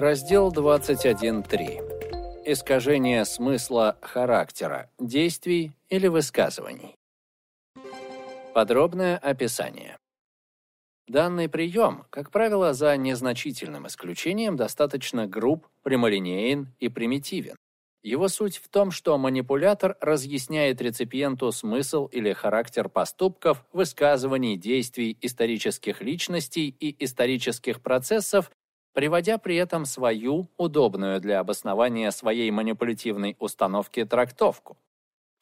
Раздел 21.3. Искажение смысла характера, действий или высказываний. Подробное описание. Данный прием, как правило, за незначительным исключением, достаточно груб, прямолинеен и примитивен. Его суть в том, что манипулятор разъясняет реципиенту смысл или характер поступков, высказываний, действий исторических личностей и исторических процессов приводя при этом свою, удобную для обоснования своей манипулятивной установки, трактовку.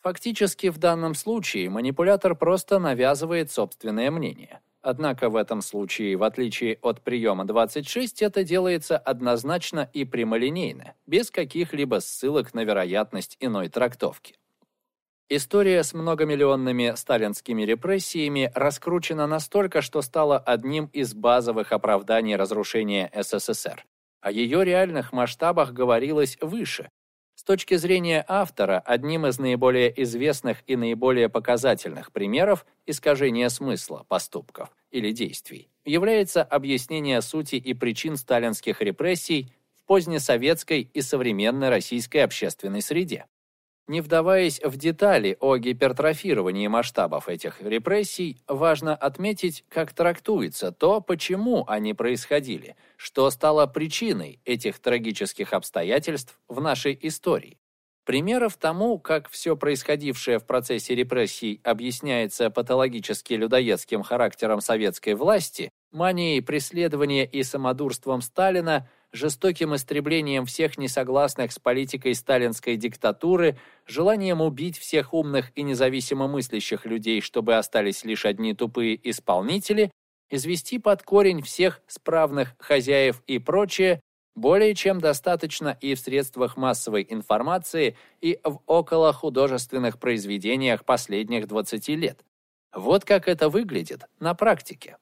Фактически в данном случае манипулятор просто навязывает собственное мнение. Однако в этом случае, в отличие от приема 26, это делается однозначно и прямолинейно, без каких-либо ссылок на вероятность иной трактовки. История с многомиллионными сталинскими репрессиями раскручена настолько, что стала одним из базовых оправданий разрушения СССР. О ее реальных масштабах говорилось выше. С точки зрения автора, одним из наиболее известных и наиболее показательных примеров искажения смысла поступков или действий является объяснение сути и причин сталинских репрессий в позднесоветской и современной российской общественной среде. Не вдаваясь в детали о гипертрофировании масштабов этих репрессий, важно отметить, как трактуется то, почему они происходили, что стало причиной этих трагических обстоятельств в нашей истории. Примеров тому, как все происходившее в процессе репрессий объясняется патологически людоедским характером советской власти, манией преследования и самодурством Сталина – жестоким истреблением всех несогласных с политикой сталинской диктатуры, желанием убить всех умных и независимо мыслящих людей, чтобы остались лишь одни тупые исполнители, извести под корень всех справных хозяев и прочее, более чем достаточно и в средствах массовой информации, и в околохудожественных произведениях последних 20 лет. Вот как это выглядит на практике.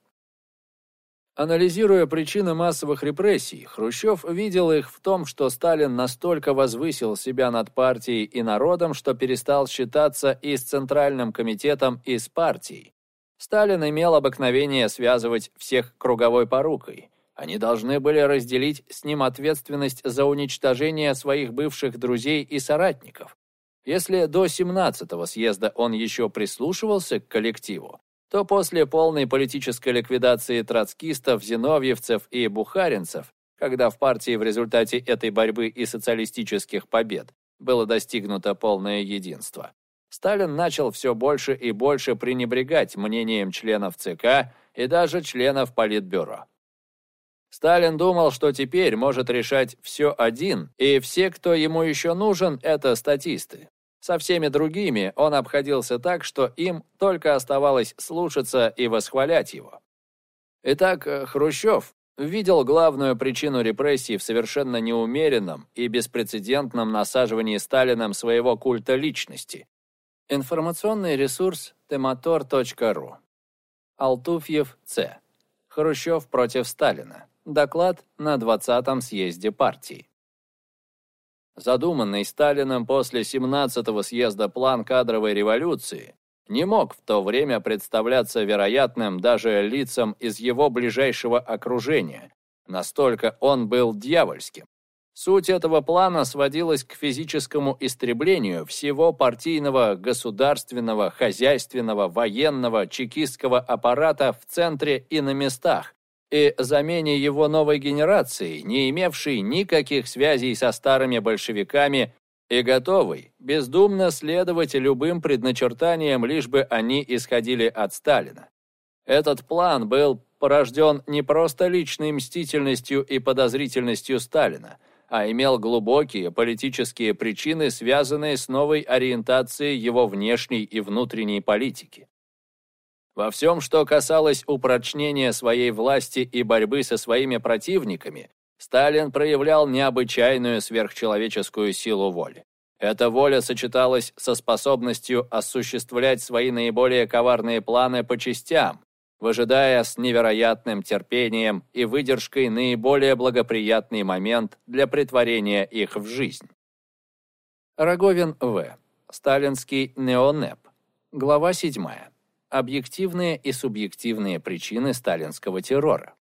Анализируя причины массовых репрессий, Хрущев видел их в том, что Сталин настолько возвысил себя над партией и народом, что перестал считаться и с Центральным комитетом, и с партией. Сталин имел обыкновение связывать всех круговой порукой. Они должны были разделить с ним ответственность за уничтожение своих бывших друзей и соратников. Если до 17-го съезда он еще прислушивался к коллективу, то после полной политической ликвидации троцкистов, зиновьевцев и бухаринцев, когда в партии в результате этой борьбы и социалистических побед было достигнуто полное единство, Сталин начал все больше и больше пренебрегать мнением членов ЦК и даже членов Политбюро. Сталин думал, что теперь может решать все один, и все, кто ему еще нужен, это статисты. Со всеми другими он обходился так, что им только оставалось слушаться и восхвалять его. Итак, э, Хрущев видел главную причину репрессий в совершенно неумеренном и беспрецедентном насаживании Сталином своего культа личности. Информационный ресурс temator.ru Алтуфьев, Ц. Хрущев против Сталина. Доклад на 20-м съезде партии задуманный Сталиным после 17-го съезда план кадровой революции, не мог в то время представляться вероятным даже лицам из его ближайшего окружения. Настолько он был дьявольским. Суть этого плана сводилась к физическому истреблению всего партийного, государственного, хозяйственного, военного, чекистского аппарата в центре и на местах, и замене его новой генерации, не имевшей никаких связей со старыми большевиками и готовой бездумно следовать любым предначертаниям, лишь бы они исходили от Сталина. Этот план был порожден не просто личной мстительностью и подозрительностью Сталина, а имел глубокие политические причины, связанные с новой ориентацией его внешней и внутренней политики. Во всем, что касалось упрочнения своей власти и борьбы со своими противниками, Сталин проявлял необычайную сверхчеловеческую силу воли. Эта воля сочеталась со способностью осуществлять свои наиболее коварные планы по частям, выжидая с невероятным терпением и выдержкой наиболее благоприятный момент для притворения их в жизнь. Роговин В. Сталинский неонеп. Глава 7 объективные и субъективные причины сталинского террора.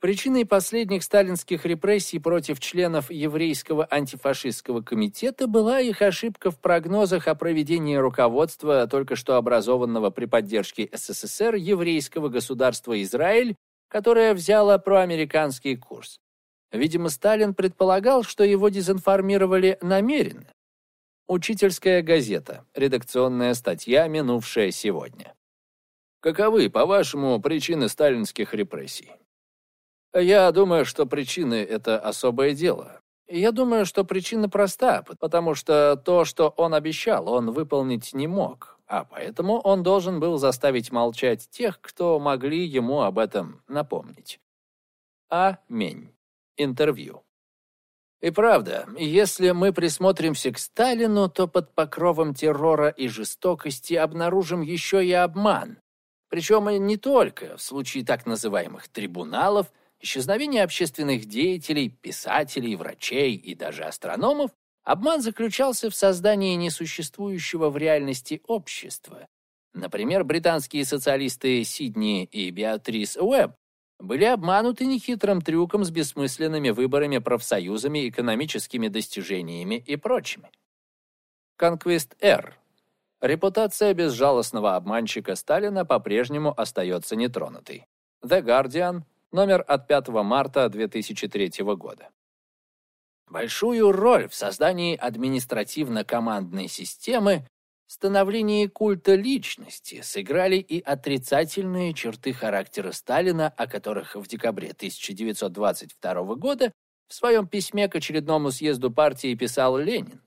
Причиной последних сталинских репрессий против членов еврейского антифашистского комитета была их ошибка в прогнозах о проведении руководства только что образованного при поддержке СССР еврейского государства Израиль, которое взяло проамериканский курс. Видимо, Сталин предполагал, что его дезинформировали намеренно. Учительская газета. Редакционная статья, минувшая сегодня. Каковы, по-вашему, причины сталинских репрессий? Я думаю, что причины — это особое дело. Я думаю, что причина проста, потому что то, что он обещал, он выполнить не мог, а поэтому он должен был заставить молчать тех, кто могли ему об этом напомнить. Аминь. Интервью. И правда, если мы присмотримся к Сталину, то под покровом террора и жестокости обнаружим еще и обман. Причем не только в случае так называемых трибуналов, исчезновения общественных деятелей, писателей, врачей и даже астрономов, обман заключался в создании несуществующего в реальности общества. Например, британские социалисты Сидни и Беатрис Уэбб были обмануты нехитрым трюком с бессмысленными выборами, профсоюзами, экономическими достижениями и прочими. Конквист Р. Репутация безжалостного обманщика Сталина по-прежнему остается нетронутой. The Guardian, номер от 5 марта 2003 года. Большую роль в создании административно-командной системы становлении культа личности сыграли и отрицательные черты характера Сталина, о которых в декабре 1922 года в своем письме к очередному съезду партии писал Ленин.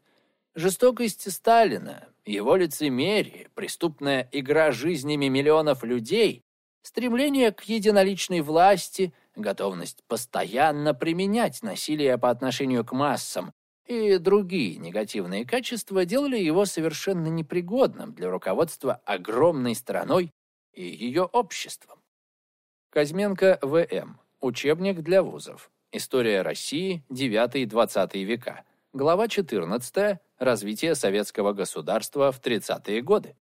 Жестокость Сталина, его лицемерие, преступная игра жизнями миллионов людей, стремление к единоличной власти, готовность постоянно применять насилие по отношению к массам, и другие негативные качества делали его совершенно непригодным для руководства огромной страной и ее обществом. Казьменко В.М. Учебник для вузов. История России, 9-20 века. Глава 14. Развитие советского государства в 30-е годы.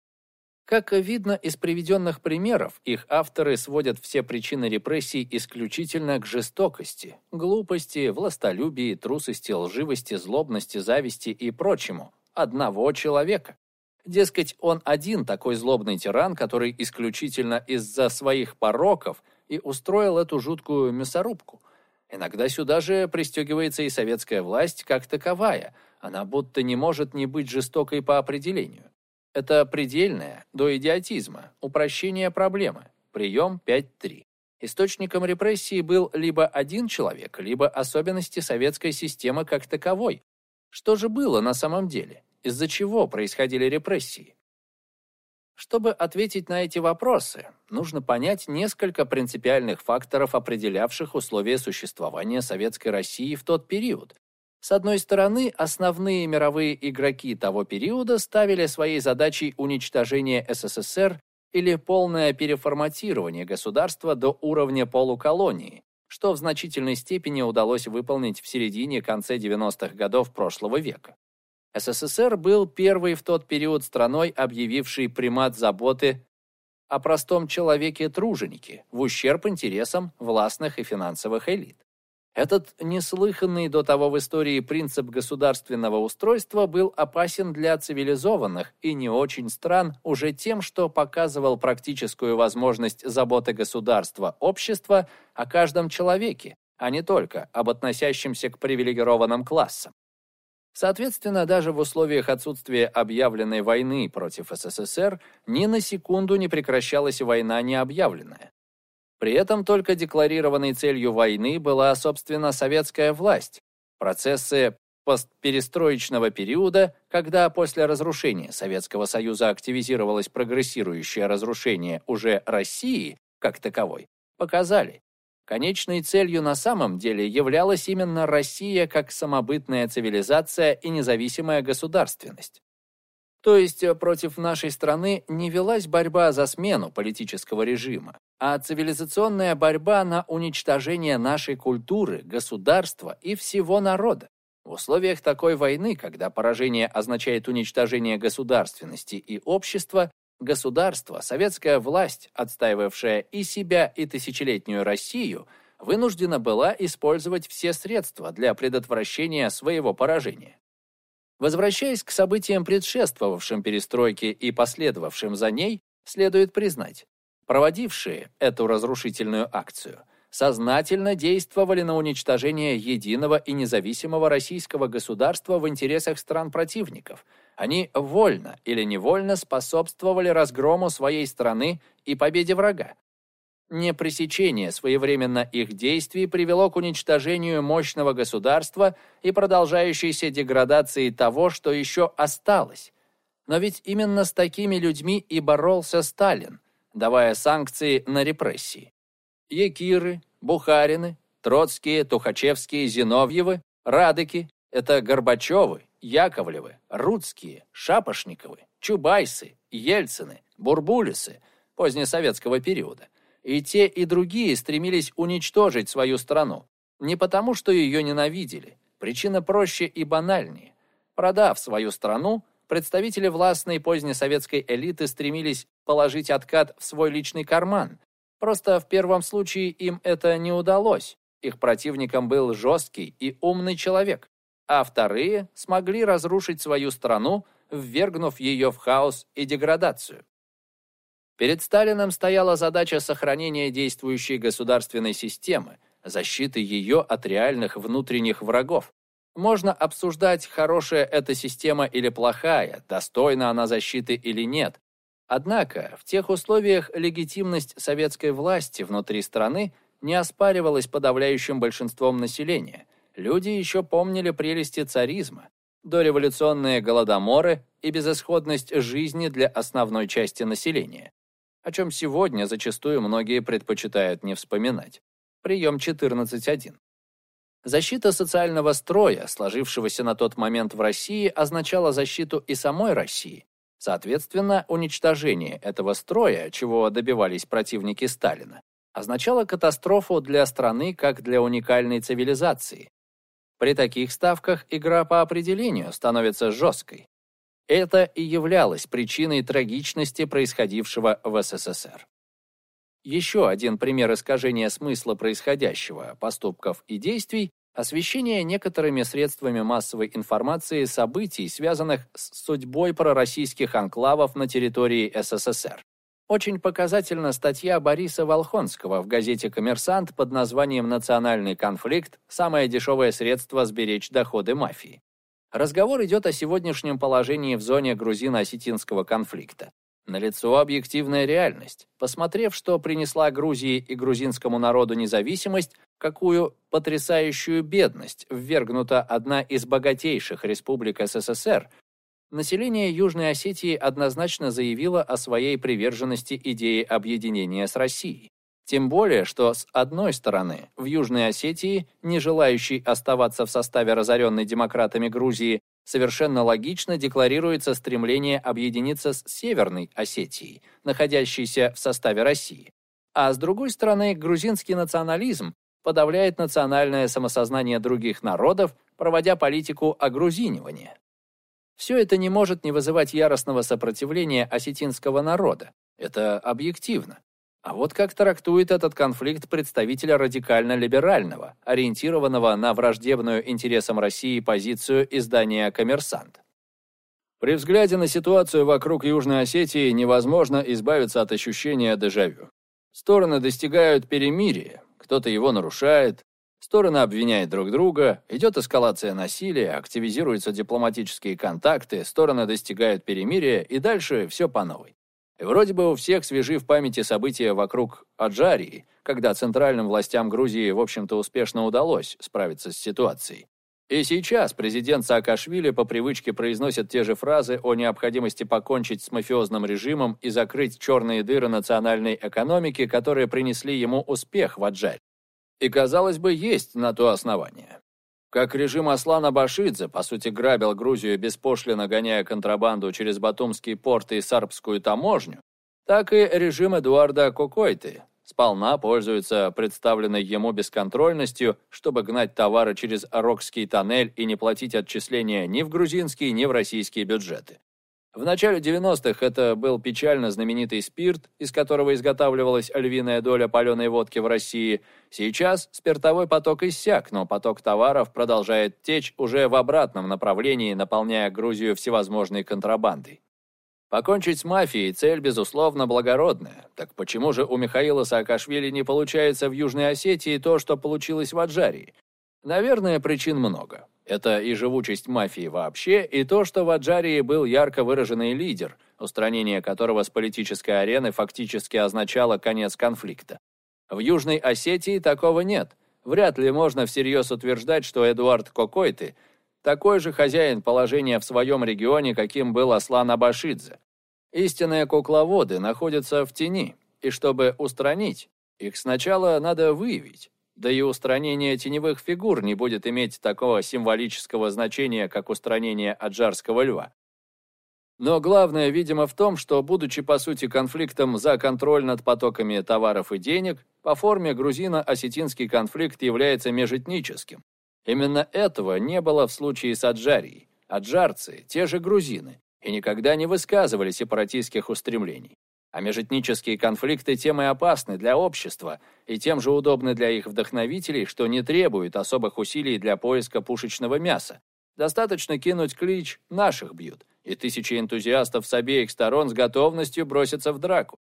Как видно из приведенных примеров, их авторы сводят все причины репрессий исключительно к жестокости, глупости, властолюбии, трусости, лживости, злобности, зависти и прочему одного человека. Дескать, он один такой злобный тиран, который исключительно из-за своих пороков и устроил эту жуткую мясорубку. Иногда сюда же пристегивается и советская власть как таковая, она будто не может не быть жестокой по определению. Это предельное, до идиотизма, упрощение проблемы. Прием 5.3. Источником репрессий был либо один человек, либо особенности советской системы как таковой. Что же было на самом деле? Из-за чего происходили репрессии? Чтобы ответить на эти вопросы, нужно понять несколько принципиальных факторов, определявших условия существования Советской России в тот период, с одной стороны, основные мировые игроки того периода ставили своей задачей уничтожение СССР или полное переформатирование государства до уровня полуколонии, что в значительной степени удалось выполнить в середине-конце 90-х годов прошлого века. СССР был первой в тот период страной, объявившей примат заботы о простом человеке-труженике в ущерб интересам властных и финансовых элит. Этот неслыханный до того в истории принцип государственного устройства был опасен для цивилизованных и не очень стран уже тем, что показывал практическую возможность заботы государства, общества о каждом человеке, а не только об относящемся к привилегированным классам. Соответственно, даже в условиях отсутствия объявленной войны против СССР ни на секунду не прекращалась война необъявленная. При этом только декларированной целью войны была, собственно, советская власть. Процессы постперестроечного периода, когда после разрушения Советского Союза активизировалось прогрессирующее разрушение уже России как таковой, показали, конечной целью на самом деле являлась именно Россия как самобытная цивилизация и независимая государственность. То есть э, против нашей страны не велась борьба за смену политического режима, а цивилизационная борьба на уничтожение нашей культуры, государства и всего народа. В условиях такой войны, когда поражение означает уничтожение государственности и общества, государство, советская власть, отстаивавшая и себя, и тысячелетнюю Россию, вынуждена была использовать все средства для предотвращения своего поражения. Возвращаясь к событиям, предшествовавшим перестройке и последовавшим за ней, следует признать, проводившие эту разрушительную акцию сознательно действовали на уничтожение единого и независимого российского государства в интересах стран-противников. Они вольно или невольно способствовали разгрому своей страны и победе врага. Непресечение своевременно их действий привело к уничтожению мощного государства и продолжающейся деградации того, что еще осталось. Но ведь именно с такими людьми и боролся Сталин, давая санкции на репрессии. Якиры, Бухарины, Троцкие, Тухачевские, Зиновьевы, Радыки – это Горбачевы, Яковлевы, Рудские, Шапошниковы, Чубайсы, Ельцины, Бурбулисы позднесоветского периода – и те, и другие стремились уничтожить свою страну. Не потому, что ее ненавидели. Причина проще и банальнее. Продав свою страну, представители властной позднесоветской элиты стремились положить откат в свой личный карман. Просто в первом случае им это не удалось. Их противником был жесткий и умный человек. А вторые смогли разрушить свою страну, ввергнув ее в хаос и деградацию. Перед Сталином стояла задача сохранения действующей государственной системы, защиты ее от реальных внутренних врагов. Можно обсуждать, хорошая эта система или плохая, достойна она защиты или нет. Однако в тех условиях легитимность советской власти внутри страны не оспаривалась подавляющим большинством населения. Люди еще помнили прелести царизма, дореволюционные голодоморы и безысходность жизни для основной части населения о чем сегодня зачастую многие предпочитают не вспоминать. Прием 14.1. Защита социального строя, сложившегося на тот момент в России, означала защиту и самой России. Соответственно, уничтожение этого строя, чего добивались противники Сталина, означало катастрофу для страны как для уникальной цивилизации. При таких ставках игра по определению становится жесткой. Это и являлось причиной трагичности происходившего в СССР. Еще один пример искажения смысла происходящего, поступков и действий – освещение некоторыми средствами массовой информации событий, связанных с судьбой пророссийских анклавов на территории СССР. Очень показательна статья Бориса Волхонского в газете «Коммерсант» под названием «Национальный конфликт. Самое дешевое средство сберечь доходы мафии». Разговор идет о сегодняшнем положении в зоне грузино-осетинского конфликта. Налицо объективная реальность. Посмотрев, что принесла Грузии и грузинскому народу независимость, какую потрясающую бедность ввергнута одна из богатейших республик СССР, население Южной Осетии однозначно заявило о своей приверженности идее объединения с Россией. Тем более, что с одной стороны, в Южной Осетии, не желающей оставаться в составе разоренной демократами Грузии, совершенно логично декларируется стремление объединиться с Северной Осетией, находящейся в составе России. А с другой стороны, грузинский национализм подавляет национальное самосознание других народов, проводя политику огрузинивания. Все это не может не вызывать яростного сопротивления осетинского народа. Это объективно. А вот как трактует этот конфликт представитель радикально-либерального, ориентированного на враждебную интересам России позицию издания «Коммерсант». При взгляде на ситуацию вокруг Южной Осетии невозможно избавиться от ощущения дежавю. Стороны достигают перемирия, кто-то его нарушает, стороны обвиняют друг друга, идет эскалация насилия, активизируются дипломатические контакты, стороны достигают перемирия, и дальше все по новой. Вроде бы у всех свежи в памяти события вокруг Аджарии, когда центральным властям Грузии, в общем-то, успешно удалось справиться с ситуацией. И сейчас президент Саакашвили по привычке произносит те же фразы о необходимости покончить с мафиозным режимом и закрыть черные дыры национальной экономики, которые принесли ему успех в Аджаре. И, казалось бы, есть на то основание. Как режим Аслана Башидзе, по сути, грабил Грузию беспошлино, гоняя контрабанду через Батумские порты и Сарбскую таможню, так и режим Эдуарда Кокойты сполна пользуется представленной ему бесконтрольностью, чтобы гнать товары через Рокский тоннель и не платить отчисления ни в грузинские, ни в российские бюджеты. В начале 90-х это был печально знаменитый спирт, из которого изготавливалась львиная доля паленой водки в России. Сейчас спиртовой поток иссяк, но поток товаров продолжает течь уже в обратном направлении, наполняя Грузию всевозможной контрабандой. Покончить с мафией – цель, безусловно, благородная. Так почему же у Михаила Саакашвили не получается в Южной Осетии то, что получилось в Аджарии? Наверное, причин много. Это и живучесть мафии вообще, и то, что в Аджарии был ярко выраженный лидер, устранение которого с политической арены фактически означало конец конфликта. В Южной Осетии такого нет. Вряд ли можно всерьез утверждать, что Эдуард Кокойты такой же хозяин положения в своем регионе, каким был Аслан Абашидзе. Истинные кукловоды находятся в тени, и чтобы устранить, их сначала надо выявить. Да и устранение теневых фигур не будет иметь такого символического значения, как устранение аджарского льва. Но главное, видимо, в том, что, будучи по сути конфликтом за контроль над потоками товаров и денег, по форме грузино-осетинский конфликт является межэтническим. Именно этого не было в случае с Аджарией. Аджарцы – те же грузины, и никогда не высказывали сепаратистских устремлений. А межэтнические конфликты тем и опасны для общества, и тем же удобны для их вдохновителей, что не требуют особых усилий для поиска пушечного мяса. Достаточно кинуть клич «наших бьют», и тысячи энтузиастов с обеих сторон с готовностью бросятся в драку.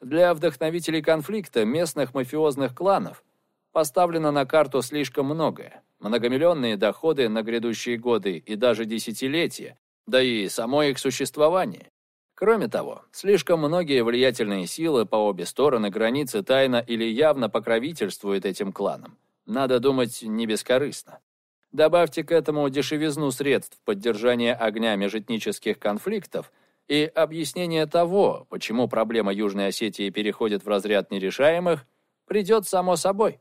Для вдохновителей конфликта местных мафиозных кланов поставлено на карту слишком многое. Многомиллионные доходы на грядущие годы и даже десятилетия, да и само их существование. Кроме того, слишком многие влиятельные силы по обе стороны границы тайно или явно покровительствуют этим кланам. Надо думать не бескорыстно. Добавьте к этому дешевизну средств поддержания огня межэтнических конфликтов и объяснение того, почему проблема Южной Осетии переходит в разряд нерешаемых, придет само собой.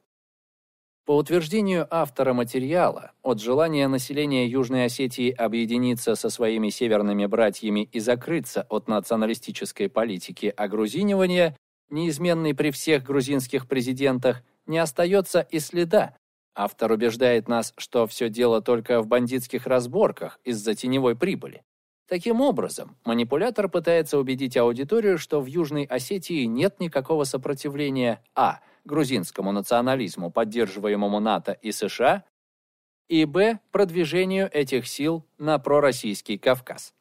По утверждению автора материала, от желания населения Южной Осетии объединиться со своими северными братьями и закрыться от националистической политики огрузинивания, неизменной при всех грузинских президентах, не остается и следа. Автор убеждает нас, что все дело только в бандитских разборках из-за теневой прибыли. Таким образом, манипулятор пытается убедить аудиторию, что в Южной Осетии нет никакого сопротивления а – грузинскому национализму, поддерживаемому НАТО и США, и б. продвижению этих сил на пророссийский Кавказ.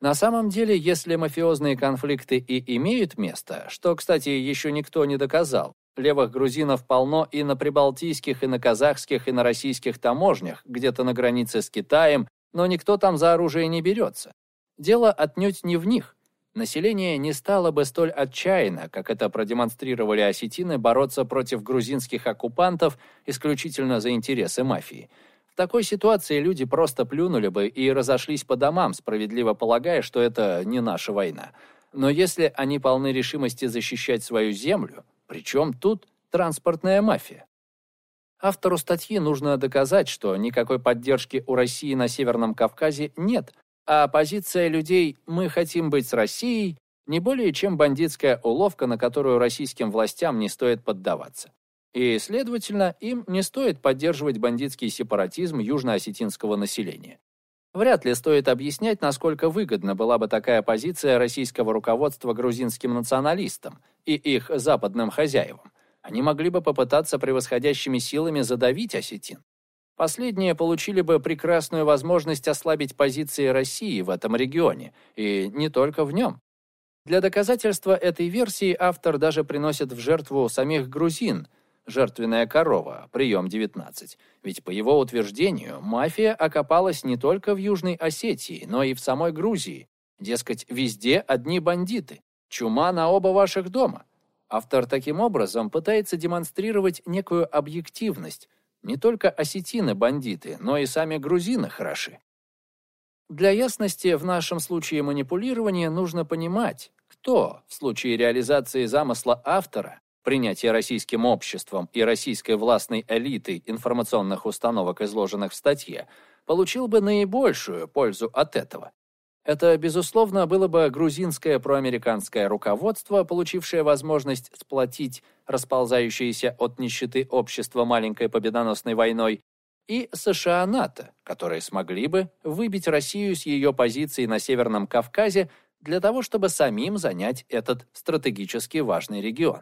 На самом деле, если мафиозные конфликты и имеют место, что, кстати, еще никто не доказал, левых грузинов полно и на прибалтийских, и на казахских, и на российских таможнях, где-то на границе с Китаем, но никто там за оружие не берется. Дело отнюдь не в них население не стало бы столь отчаянно, как это продемонстрировали осетины, бороться против грузинских оккупантов исключительно за интересы мафии. В такой ситуации люди просто плюнули бы и разошлись по домам, справедливо полагая, что это не наша война. Но если они полны решимости защищать свою землю, причем тут транспортная мафия? Автору статьи нужно доказать, что никакой поддержки у России на Северном Кавказе нет, а позиция людей «мы хотим быть с Россией» не более чем бандитская уловка, на которую российским властям не стоит поддаваться. И, следовательно, им не стоит поддерживать бандитский сепаратизм южно-осетинского населения. Вряд ли стоит объяснять, насколько выгодна была бы такая позиция российского руководства грузинским националистам и их западным хозяевам. Они могли бы попытаться превосходящими силами задавить осетин. Последние получили бы прекрасную возможность ослабить позиции России в этом регионе, и не только в нем. Для доказательства этой версии автор даже приносит в жертву самих грузин, жертвенная корова, прием 19. Ведь по его утверждению, мафия окопалась не только в Южной Осетии, но и в самой Грузии. Дескать, везде одни бандиты. Чума на оба ваших дома. Автор таким образом пытается демонстрировать некую объективность, не только осетины бандиты, но и сами грузины хороши. Для ясности в нашем случае манипулирования нужно понимать, кто в случае реализации замысла автора, принятия российским обществом и российской властной элитой информационных установок, изложенных в статье, получил бы наибольшую пользу от этого. Это, безусловно, было бы грузинское проамериканское руководство, получившее возможность сплотить расползающееся от нищеты общество маленькой победоносной войной, и США-НАТО, которые смогли бы выбить Россию с ее позиции на Северном Кавказе для того, чтобы самим занять этот стратегически важный регион.